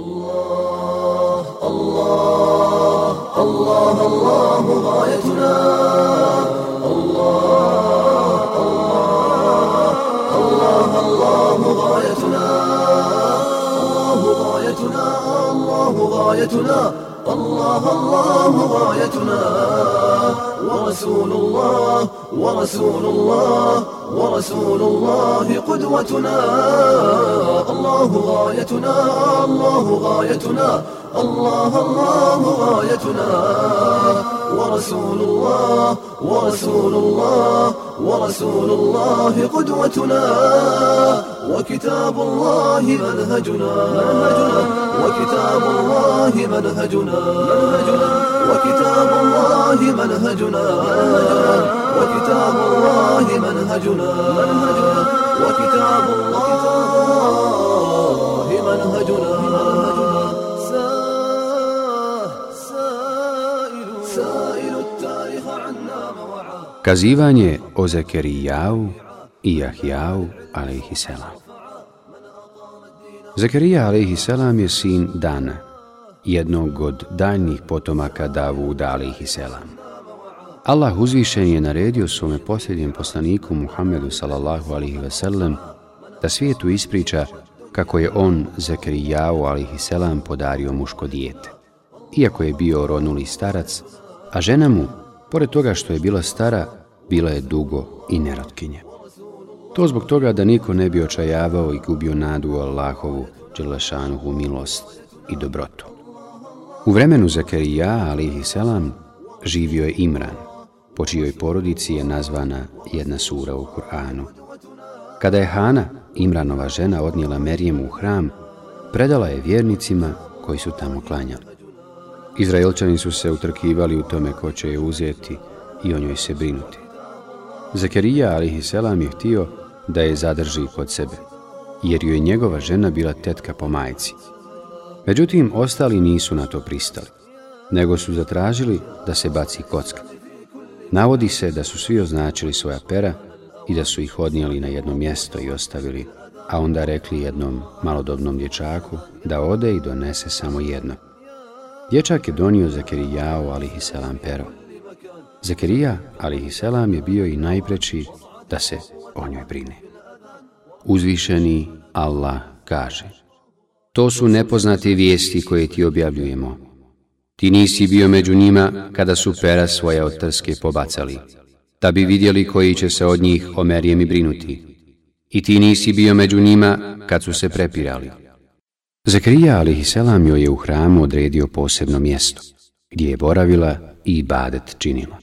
الله الله الله الله غايتنا الله الله الله الله غايتنا الله غايتنا الله غايتنا الله الله غايتنا ورسول الله ورسول الله ورسول الله قدوتنا. الله غايتنا الله غايتنا. الله الله غايتنا. ورسول الله ورسول الله ورسول الله قدوتنا. وكتاب الله منهجنا. وكتاب الله منهجنا. وكتاب الله منهجنا. وكتاب الله منهجنا وكتاب الله منهجنا سائل التاريخ عنا موعى Kazivanje o Zekerijavu i Jahjavu, alaihisselam. Zekerija, alaihisselam, je sin Dana, jednog od daljnih potomaka Davuda, alaihisselam. Allah uzvišen je naredio svome posljednjem poslaniku Muhammedu, sallallahu alihi veselem da svijetu ispriča kako je on, Zekrijavu alihi selam podario muško dijete. Iako je bio ronuli starac, a žena mu, pored toga što je bila stara, bila je dugo i nerotkinje. To zbog toga da niko ne bi očajavao i gubio nadu Allahovu, Đelešanuhu milost i dobrotu. U vremenu Zakarija, alihi selam, živio je Imran, po čijoj porodici je nazvana jedna sura u Kur'anu. Kada je Hana, Imranova žena, odnijela Merijemu u hram, predala je vjernicima koji su tamo klanjali. Izraelčani su se utrkivali u tome ko će je uzeti i o njoj se brinuti. Zakarija, alihi selam, je htio da je zadrži kod sebe, jer joj je njegova žena bila tetka po majci. Međutim, ostali nisu na to pristali, nego su zatražili da se baci kocka. Navodi se da su svi označili svoja pera i da su ih odnijeli na jedno mjesto i ostavili, a onda rekli jednom malodobnom dječaku da ode i donese samo jedno. Dječak je donio Zakirijao alihiselam, pero. Zakerija, alihiselam, je bio i najpreći da se o njoj brine. Uzvišeni Allah kaže To su nepoznate vijesti koje ti objavljujemo. Ti nisi bio među njima kada su pera svoje otrske pobacali, da bi vidjeli koji će se od njih o Merijem i brinuti. I ti nisi bio među njima kad su se prepirali. Zakrija alihiselam joj je u hramu odredio posebno mjesto, gdje je boravila i ibadet činila.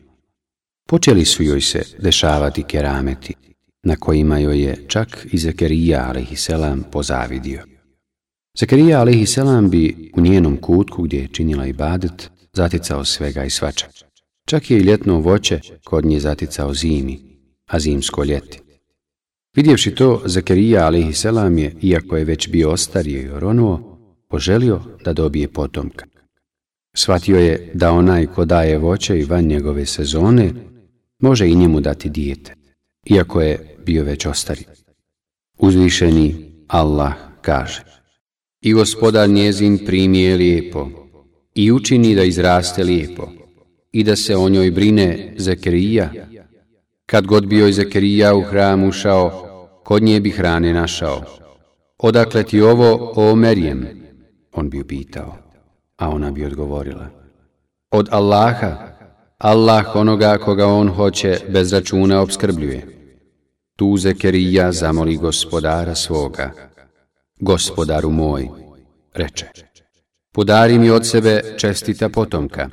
Počeli su joj se dešavati kerameti, na kojima joj je čak i Zakarija alihiselam pozavidio. Zakarija alihiselam bi u njenom kutku gdje je činila ibadet zaticao svega i svača. Čak je i ljetno voće kod nje zaticao zimi, a zimsko ljeti. Vidjevši to, Zakarija alihiselam je, iako je već bio ostario i oronuo, poželio da dobije potomka. Svatio je da onaj ko daje voće i van njegove sezone, može i njemu dati dijete, iako je bio već ostari. Uzvišeni Allah kaže I gospodar njezin primije lijepo i učini da izraste lijepo i da se o njoj brine Zekerija. Kad god bio je Zekerija u hram ušao, kod nje bi hrane našao. Odakle ti ovo, o Merijem? On bi upitao, a ona bi odgovorila. Od Allaha, Allah onoga koga on hoće bez računa obskrbljuje. Tu Zekerija zamoli gospodara svoga. Gospodaru moj, reče, podari mi od sebe čestita potomka,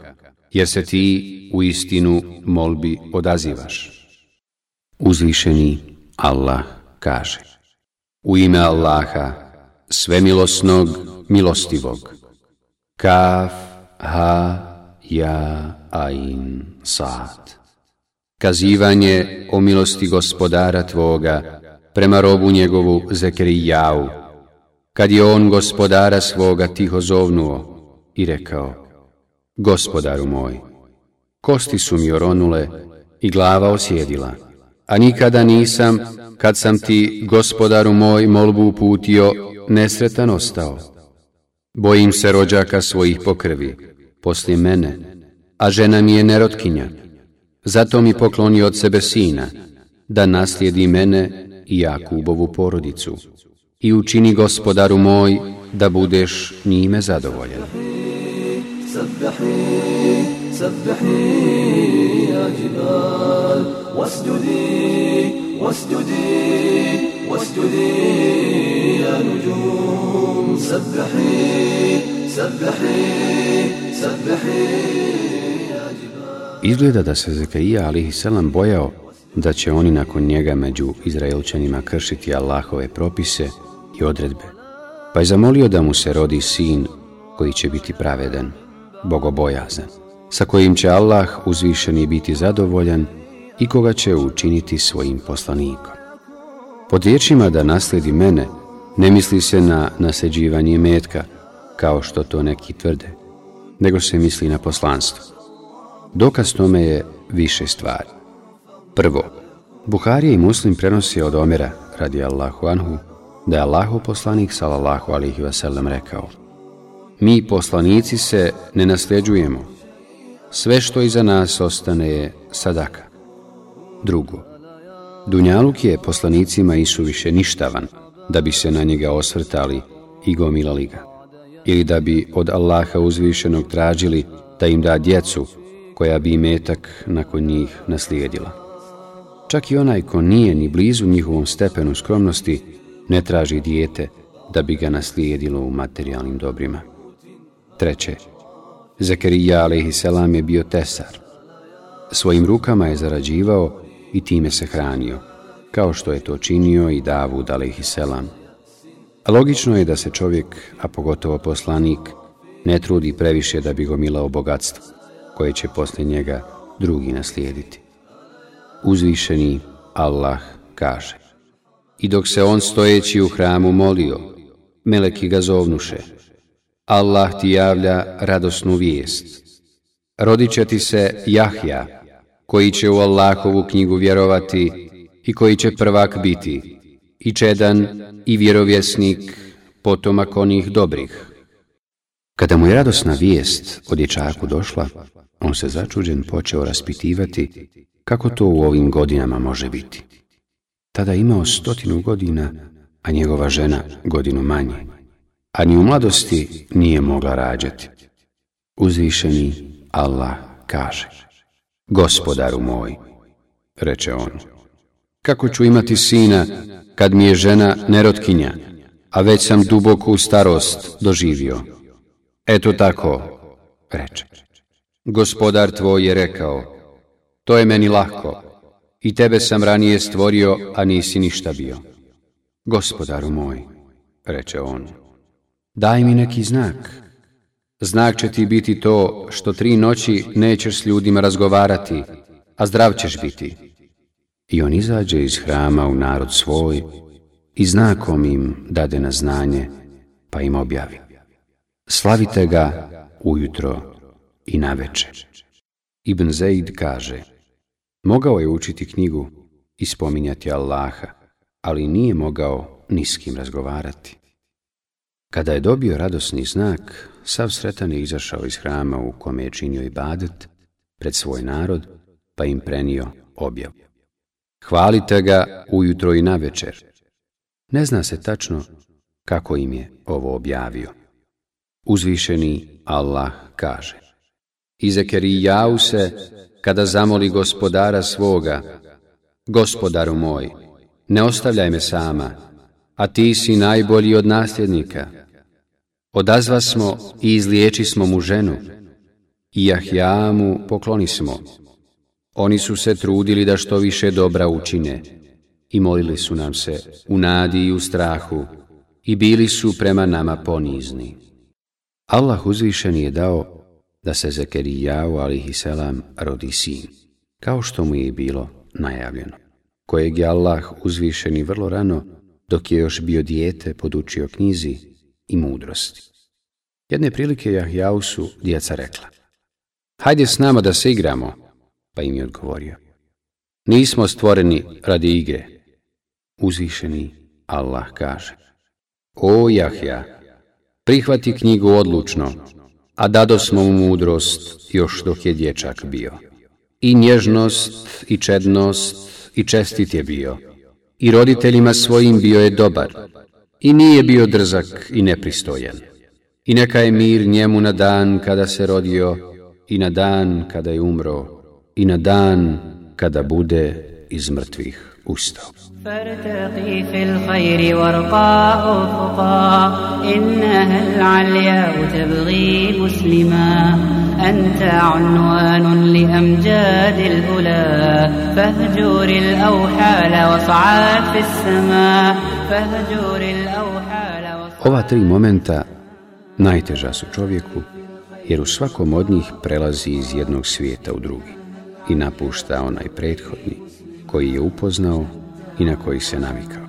jer se ti u istinu molbi odazivaš. Uzvišeni Allah kaže U ime Allaha, svemilosnog, milostivog. Kaf, ha, ja, ain, sad. Kazivanje o milosti gospodara tvoga prema robu njegovu Zekerijavu, kad je on gospodara svoga tiho zovnuo i rekao, Gospodaru moj, kosti su mi oronule i glava osjedila, a nikada nisam kad sam ti, gospodaru moj, molbu uputio, nesretan ostao. Bojim se rođaka svojih pokrvi, poslije mene, a žena mi je nerotkinja. Zato mi pokloni od sebe sina, da naslijedi mene i Jakubovu porodicu i učini gospodaru moj da budeš njime zadovoljen. Izgleda da se Zekaija alihi selam bojao da će oni nakon njega među Izraelčanima kršiti Allahove propise – i odredbe, pa je zamolio da mu se rodi sin koji će biti pravedan, bogobojazan, sa kojim će Allah uzvišeni biti zadovoljan i koga će učiniti svojim poslanikom. Pod riječima da nasledi mene, ne misli se na naseđivanje metka, kao što to neki tvrde, nego se misli na poslanstvo. Dokaz tome je više stvari. Prvo, Buharija i Muslim prenosi od Omera, radi Allahu anhu, da je Allahu poslanik, sallallahu alihi wasallam, rekao Mi poslanici se ne nasljeđujemo. Sve što iza nas ostane je sadaka. Drugo, Dunjaluk je poslanicima isuviše ništavan, da bi se na njega osvrtali i gomilali ga. Ili da bi od Allaha uzvišenog tražili da im da djecu koja bi metak nakon njih naslijedila. Čak i onaj ko nije ni blizu njihovom stepenu skromnosti, ne traži dijete da bi ga naslijedilo u materijalnim dobrima. Treće, Zakarija a.s. je bio tesar. Svojim rukama je zarađivao i time se hranio, kao što je to činio i Davud a.s. Logično je da se čovjek, a pogotovo poslanik, ne trudi previše da bi gomilao bogatstvo, koje će posle njega drugi naslijediti. Uzvišeni Allah kaže I dok se on stojeći u hramu molio, meleki ga zovnuše, Allah ti javlja radosnu vijest. Rodit će ti se Jahja, koji će u Allahovu knjigu vjerovati i koji će prvak biti, i čedan i vjerovjesnik, potomak onih dobrih. Kada mu je radosna vijest o dječaku došla, on se začuđen počeo raspitivati kako to u ovim godinama može biti. Tada imao stotinu godina, a njegova žena godinu manje, a ni u mladosti nije mogla rađati. Uzvišeni Allah kaže, Gospodaru moj, reče on, kako ću imati sina kad mi je žena nerotkinja, a već sam duboku starost doživio. Eto tako, reče. Gospodar tvoj je rekao, to je meni lahko, i tebe sam ranije stvorio, a nisi ništa bio. Gospodaru moj, reče on, daj mi neki znak. Znak će ti biti to što tri noći nećeš s ljudima razgovarati, a zdrav ćeš biti. I on izađe iz hrama u narod svoj i znakom im dade na znanje, pa im objavi. Slavite ga ujutro i naveče. Ibn Zaid kaže, mogao je učiti knjigu i spominjati Allaha, ali nije mogao ni s kim razgovarati. Kada je dobio radosni znak, sav sretan je izašao iz hrama u kome je činio ibadet pred svoj narod, pa im prenio objav. Hvalite ga ujutro i na večer. Ne zna se tačno kako im je ovo objavio. Uzvišeni Allah kaže I Zekerijau se, kada zamoli gospodara svoga, Gospodaru moj, ne ostavljaj me sama, a ti si najbolji od nasljednika. Odazva smo i izliječi smo mu ženu, i Jahjamu pokloni smo. Oni su se trudili da što više dobra učine i molili su nam se u nadi i u strahu i bili su prema nama ponizni. Allah uzvišen je dao da se Zekerijavu alihiselam rodi sin, kao što mu je bilo najavljeno, kojeg je Allah uzvišeni vrlo rano, dok je još bio dijete, podučio knjizi i mudrosti. Jedne prilike Jahjau su djeca rekla, hajde s nama da se igramo, pa im je odgovorio, nismo stvoreni radi igre. Uzvišeni Allah kaže, o Jahja, Prihvati knjigu odlučno, a dado smo mu mudrost još dok je dječak bio. I nježnost, i čednost, i čestit je bio. I roditeljima svojim bio je dobar. I nije bio drzak i nepristojan. I neka je mir njemu na dan kada se rodio, i na dan kada je umro, i na dan kada bude iz mrtvih ustao. فارتقي في الخير وارقى أفقا إنها العلياء تبغي مسلما أنت عنوان لأمجاد الأولى فاهجر الأوحال واصعد في السماء فاهجر الأوحال Ova tri momenta najteža su čovjeku, jer u svakom od njih prelazi iz jednog svijeta u drugi i napušta onaj prethodni koji je upoznao i na koji se navikao,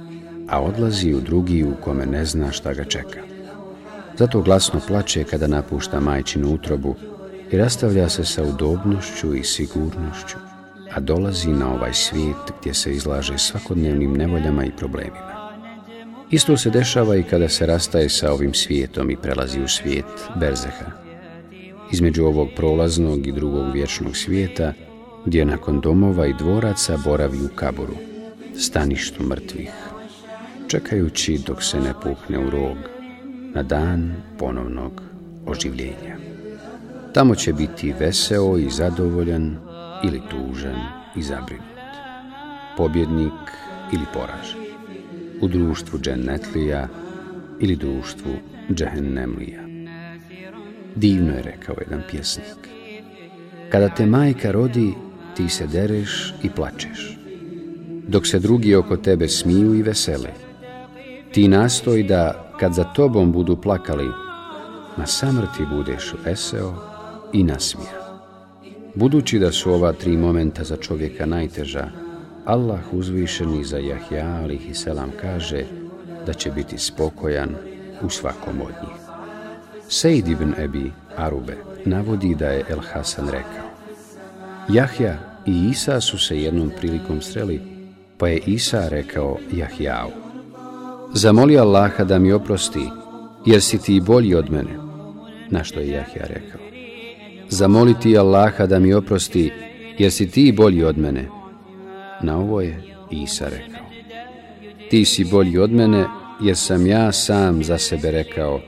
a odlazi u drugi u kome ne zna šta ga čeka. Zato glasno plače kada napušta majčinu utrobu i rastavlja se sa udobnošću i sigurnošću, a dolazi na ovaj svijet gdje se izlaže svakodnevnim nevoljama i problemima. Isto se dešava i kada se rastaje sa ovim svijetom i prelazi u svijet Berzeha. Između ovog prolaznog i drugog vječnog svijeta, gdje nakon domova i dvoraca boravi u kaboru, staništu mrtvih, čekajući dok se ne pukne u rog na dan ponovnog oživljenja. Tamo će biti veseo i zadovoljan ili tužan i zabrinut, pobjednik ili poražen, u društvu džennetlija ili društvu džehennemlija. Divno je rekao jedan pjesnik. Kada te majka rodi, ti se dereš i plačeš, dok se drugi oko tebe smiju i vesele. Ti nastoj da, kad za tobom budu plakali, na samrti budeš veseo i nasmija. Budući da su ova tri momenta za čovjeka najteža, Allah uzvišeni za Jahja alih i selam kaže da će biti spokojan u svakom od njih. Sejd ibn Ebi Arube navodi da je El Hasan rekao Jahja i Isa su se jednom prilikom sreli, pa je Isa rekao Jahjau. Zamoli Allaha da mi oprosti, jer si ti bolji od mene. Na što je Jahja rekao. Zamoli ti Allaha da mi oprosti, jer si ti bolji od mene. Na ovo je Isa rekao. Ti si bolji od mene, jer sam ja sam za sebe rekao.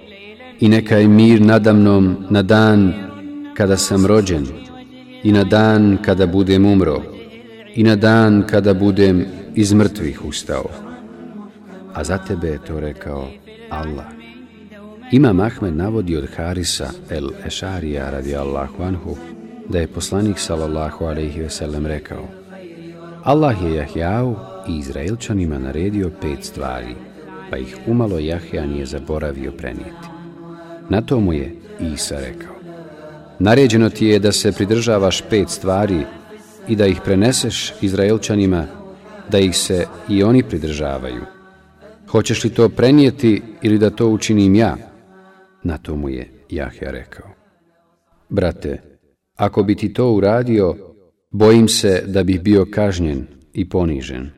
I neka je mir nadamnom na dan kada sam rođen, i na dan kada budem umro, i na dan kada budem iz mrtvih ustao. A za tebe je to rekao Allah. Imam Ahmed navodi od Harisa el Ešarija radi Allahu anhu da je poslanik sallallahu alaihi ve sellem rekao Allah je Jahjau i Izraelčanima naredio pet stvari, pa ih umalo Jahja nije zaboravio prenijeti. Na to mu je Isa rekao Naređeno ti je da se pridržavaš pet stvari i da ih preneseš Izraelčanima, da ih se i oni pridržavaju. Hoćeš li to prenijeti ili da to učinim ja? Na to mu je Jahja rekao. Brate, ako bi ti to uradio, bojim se da bih bio kažnjen i ponižen.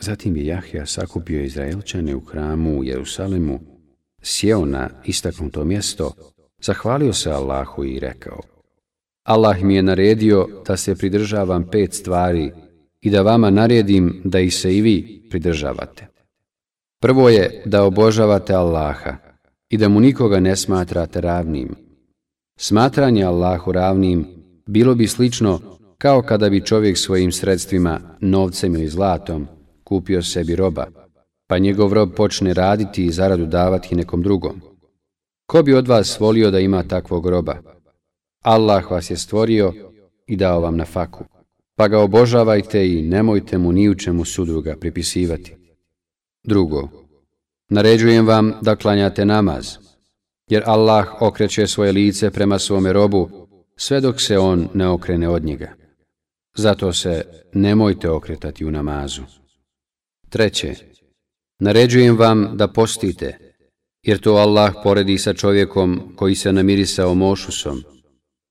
Zatim je Jahja sakupio Izraelčane u hramu u Jerusalemu, sjeo na istaknuto mjesto Zahvalio se Allahu i rekao, Allah mi je naredio da se pridržavam pet stvari i da vama naredim da ih se i vi pridržavate. Prvo je da obožavate Allaha i da mu nikoga ne smatrate ravnim. Smatranje Allahu ravnim bilo bi slično kao kada bi čovjek svojim sredstvima, novcem ili zlatom, kupio sebi roba, pa njegov rob počne raditi i zaradu davati nekom drugom. Ko bi od vas volio da ima takvog groba? Allah vas je stvorio i dao vam na faku, pa ga obožavajte i nemojte mu ni u čemu sudruga pripisivati. Drugo, naređujem vam da klanjate namaz, jer Allah okreće svoje lice prema svome robu sve dok se on ne okrene od njega. Zato se nemojte okretati u namazu. Treće, naređujem vam da postite, jer to Allah poredi sa čovjekom koji se namirisao mošusom,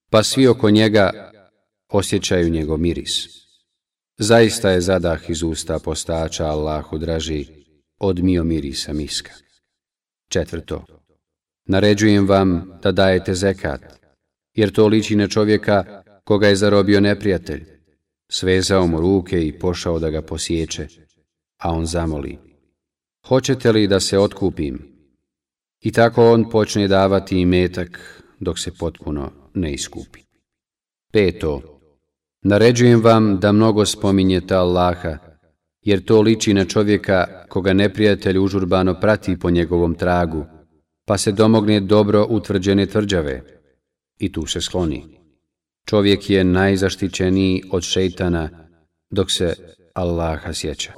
pa svi oko njega osjećaju njegov miris. Zaista je zadah iz usta postača Allahu draži od mio mirisa miska. Četvrto. Naređujem vam da dajete zekat, jer to liči na čovjeka koga je zarobio neprijatelj. Svezao mu ruke i pošao da ga posjeće, a on zamoli. Hoćete li da se otkupim? I tako on počne davati imetak dok se potpuno ne iskupi. Peto. Naređujem vam da mnogo spominjete Allaha, jer to liči na čovjeka koga neprijatelj užurbano prati po njegovom tragu, pa se domogne dobro utvrđene tvrđave i tu se skloni. Čovjek je najzaštićeniji od šeitana dok se Allaha sjeća.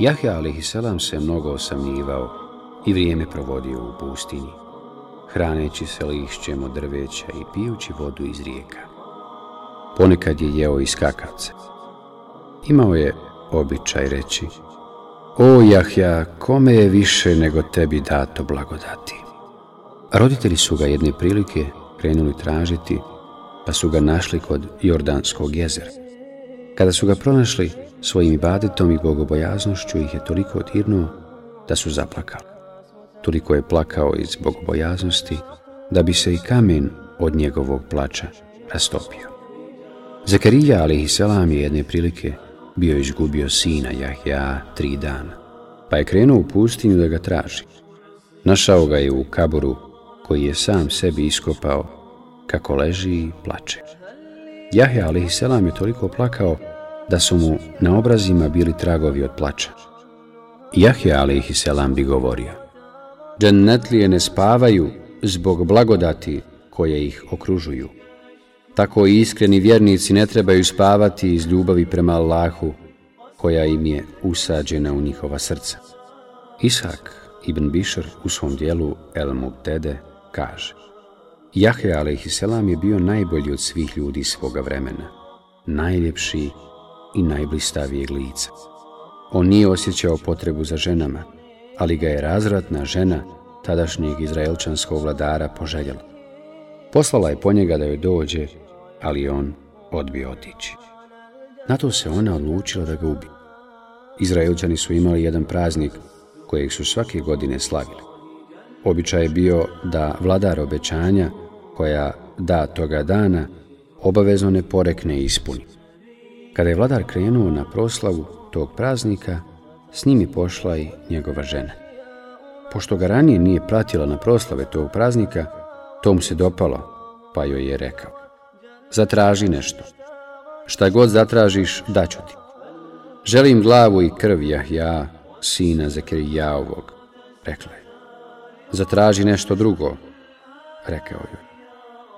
Jahja alaihissalam se mnogo osamnjivao i vrijeme provodio u pustinji hraneći se lišćem od drveća i pijući vodu iz rijeka. Ponekad je jeo i skakavce. Imao je običaj reći, O Jahja, kome je više nego tebi dato blagodati? Roditelji su ga jedne prilike krenuli tražiti, pa su ga našli kod Jordanskog jezera. Kada su ga pronašli, svojim ibadetom i bogobojaznošću ih je toliko odirnuo da su zaplakali. Toliko je plakao iz bogobojaznosti da bi se i kamen od njegovog plača rastopio. Zakarija, ali selam, je jedne prilike bio izgubio sina Jahja tri dana, pa je krenuo u pustinju da ga traži. Našao ga je u kaboru koji je sam sebi iskopao kako leži i plače. Jahja, ali selam, je toliko plakao da su mu na obrazima bili tragovi od plača. Jahja, alaihi selam, bi govorio, Džennetlije ne spavaju zbog blagodati koje ih okružuju. Tako i iskreni vjernici ne trebaju spavati iz ljubavi prema Allahu, koja im je usađena u njihova srca. Isak ibn Bišr u svom dijelu El Mubtede kaže Jahja a.s. je bio najbolji od svih ljudi svoga vremena, najljepši i najblistavijeg lica. On nije osjećao potrebu za ženama, ali ga je razratna žena tadašnjeg izraelčanskog vladara poželjela. Poslala je po njega da joj dođe, ali on odbio otići. Na to se ona odlučila da ga ubi. Izraelčani su imali jedan praznik kojeg su svake godine slavili. Običaj je bio da vladar obećanja koja da toga dana obavezno ne porekne i ispuni. Kada je vladar krenuo na proslavu tog praznika, s njim je pošla i njegova žena. Pošto ga ranije nije pratila na proslave tog praznika, to mu se dopalo, pa joj je rekao. Zatraži nešto. Šta god zatražiš, daću ti. Želim glavu i krv Jahja, sina Zekerijaovog, rekla je. Zatraži nešto drugo, rekao joj.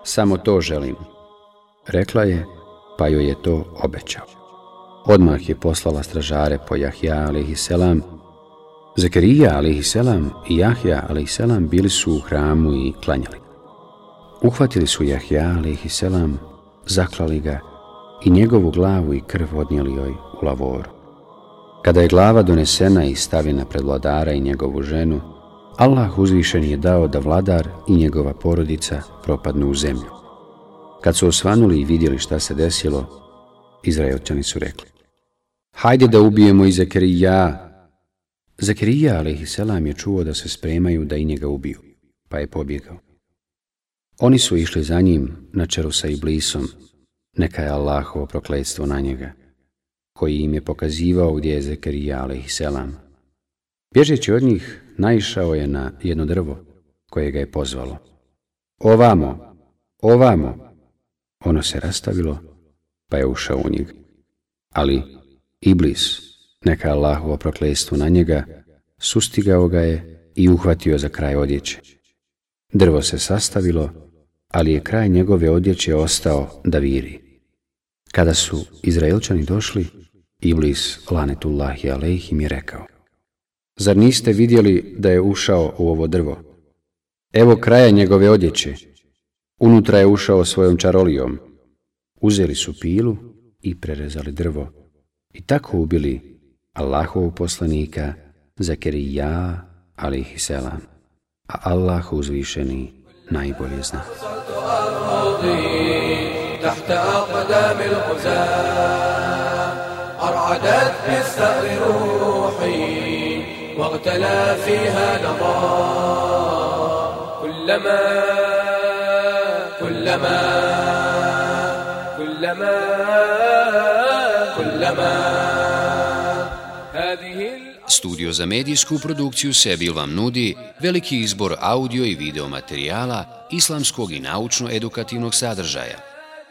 Samo to želim, rekla je, pa joj je to obećao. Odmah je poslala stražare po Jahja a.s. Zakarija a.s. i Jahja a.s. bili su u hramu i klanjali. Uhvatili su Jahja a.s. zaklali ga i njegovu glavu i krv odnijeli joj u lavoru. Kada je glava donesena i stavljena pred vladara i njegovu ženu, Allah uzvišen je dao da vladar i njegova porodica propadnu u zemlju. Kad su osvanuli i vidjeli šta se desilo, Izraelčani su rekli Hajde da ubijemo i Zakarija. Zakarija, a.s. je čuo da se spremaju da i njega ubiju, pa je pobjegao. Oni su išli za njim na čelu sa Iblisom, neka je Allahovo prokledstvo na njega, koji im je pokazivao gdje je Zakarija, a.s. Bježeći od njih, naišao je na jedno drvo koje ga je pozvalo. Ovamo, ovamo. Ono se rastavilo, pa je ušao u njeg. Ali Iblis, neka Allahovo proklestvo na njega, sustigao ga je i uhvatio za kraj odjeće. Drvo se sastavilo, ali je kraj njegove odjeće ostao da viri. Kada su Izraelčani došli, Iblis, lanetullahi alejhim, je rekao Zar niste vidjeli da je ušao u ovo drvo? Evo kraja njegove odjeće. Unutra je ušao svojom čarolijom. Uzeli su pilu i prerezali drvo i tako ubili Allahovog poslanika Zakerija alaihi selam, a Allah uzvišeni najbolje zna. تحت أقدام الغزاة أرعدت بالثأر روحي واغتلى فيها نضاء كلما كلما كلما كلما هذه Studio za medijsku produkciju Sebil vam nudi veliki izbor audio i video materijala islamskog i naučno-edukativnog sadržaja.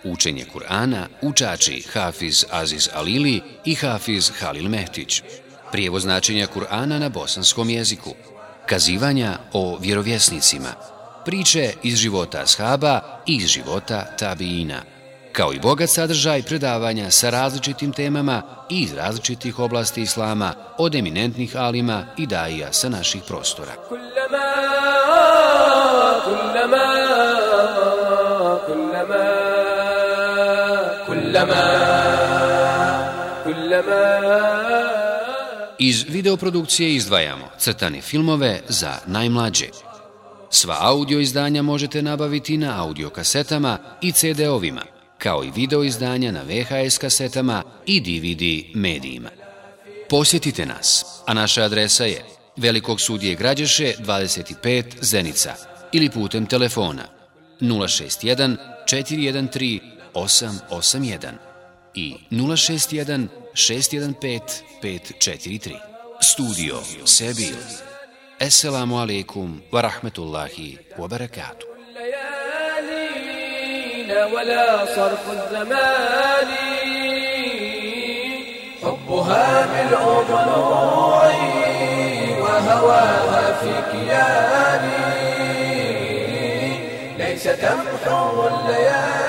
Učenje Kur'ana, učači Hafiz Aziz Alili i Hafiz Halil Mehtić. Prijevoz značenja Kur'ana na bosanskom jeziku. Kazivanja o vjerovjesnicima. Priče iz života ashaba i iz života tabiina kao i bogat sadržaj predavanja sa različitim temama i iz različitih oblasti islama od eminentnih alima i daija sa naših prostora. Iz videoprodukcije izdvajamo crtane filmove za najmlađe. Sva audio izdanja možete nabaviti na audio kasetama i CD-ovima kao i video izdanja na VHS kasetama i DVD medijima. Posjetite nas, a naša adresa je Velikog sudije Građeše 25 Zenica ili putem telefona 061 413 881 i 061 615 543. Studio Sebil. السلام عليكم ورحمة الله وبركاته. ولا صرف الزمان. حبها بالأضلوع وهواها في كياني. ليس تمحو الليالي